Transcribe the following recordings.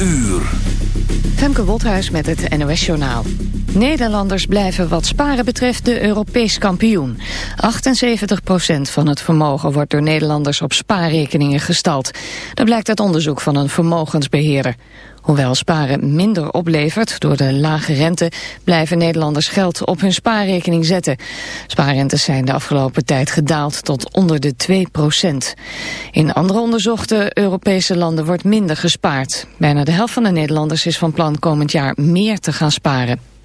uur. Femke Wolthuis met het NOS Journaal. Nederlanders blijven wat sparen betreft de Europees kampioen. 78% van het vermogen wordt door Nederlanders op spaarrekeningen gestald. Dat blijkt uit onderzoek van een vermogensbeheerder. Hoewel sparen minder oplevert door de lage rente... blijven Nederlanders geld op hun spaarrekening zetten. Spaarrentes zijn de afgelopen tijd gedaald tot onder de 2% In andere onderzochte Europese landen wordt minder gespaard. Bijna de helft van de Nederlanders is van plan komend jaar meer te gaan sparen.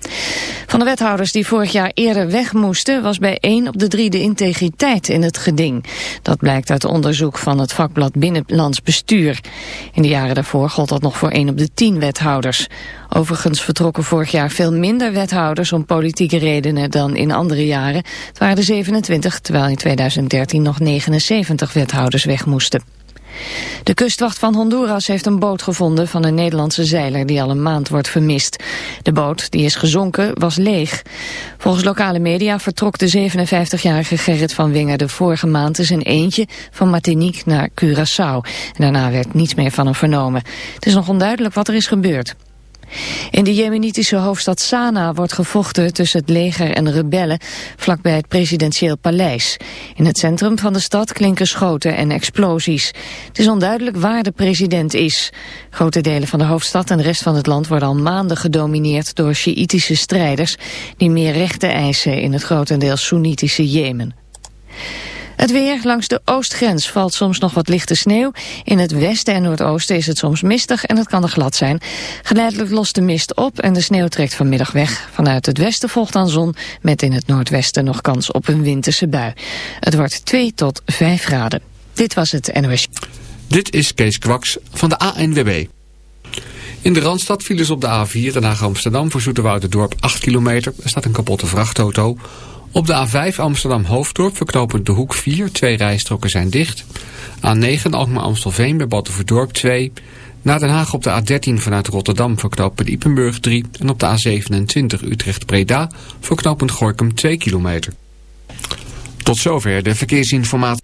Van de wethouders die vorig jaar eerder weg moesten... was bij één op de drie de integriteit in het geding. Dat blijkt uit onderzoek van het vakblad Binnenlands Bestuur. In de jaren daarvoor gold dat nog voor één op de tien wethouders. Overigens vertrokken vorig jaar veel minder wethouders... om politieke redenen dan in andere jaren. Het waren er 27, terwijl in 2013 nog 79 wethouders weg moesten. De kustwacht van Honduras heeft een boot gevonden van een Nederlandse zeiler die al een maand wordt vermist. De boot, die is gezonken, was leeg. Volgens lokale media vertrok de 57-jarige Gerrit van Winger de vorige maand eens een eentje van Martinique naar Curaçao. En daarna werd niets meer van hem vernomen. Het is nog onduidelijk wat er is gebeurd. In de jemenitische hoofdstad Sanaa wordt gevochten tussen het leger en rebellen vlakbij het presidentieel paleis. In het centrum van de stad klinken schoten en explosies. Het is onduidelijk waar de president is. Grote delen van de hoofdstad en de rest van het land worden al maanden gedomineerd door Sjiïtische strijders die meer rechten eisen in het grotendeels Soenitische Jemen. Het weer langs de oostgrens valt soms nog wat lichte sneeuw. In het westen en noordoosten is het soms mistig en het kan er glad zijn. Geleidelijk lost de mist op en de sneeuw trekt vanmiddag weg. Vanuit het westen volgt dan zon met in het noordwesten nog kans op een winterse bui. Het wordt 2 tot 5 graden. Dit was het NOS. Dit is Kees Kwaks van de ANWB. In de Randstad vielen ze op de A4 naar Amsterdam voor Dorp 8 kilometer. Er staat een kapotte vrachtauto. Op de A5 Amsterdam-Hoofddorp verknopend de hoek 4. Twee rijstroken zijn dicht. A9 Alkmaar-Amstelveen bij Battenverdorp 2. Naar Den Haag op de A13 vanuit Rotterdam verknopend Ipenburg 3. En op de A27 Utrecht-Breda verknopend Gorkum 2 kilometer. Tot zover de verkeersinformatie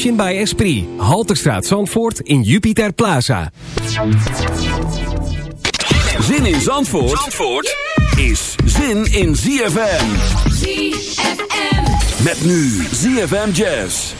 Motion by Esprit. Halterstraat Zandvoort in Jupiter Plaza. Zin in Zandvoort, Zandvoort is zin in ZFM. ZFM. Met nu ZFM Jazz.